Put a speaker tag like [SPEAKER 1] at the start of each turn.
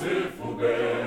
[SPEAKER 1] se fuder.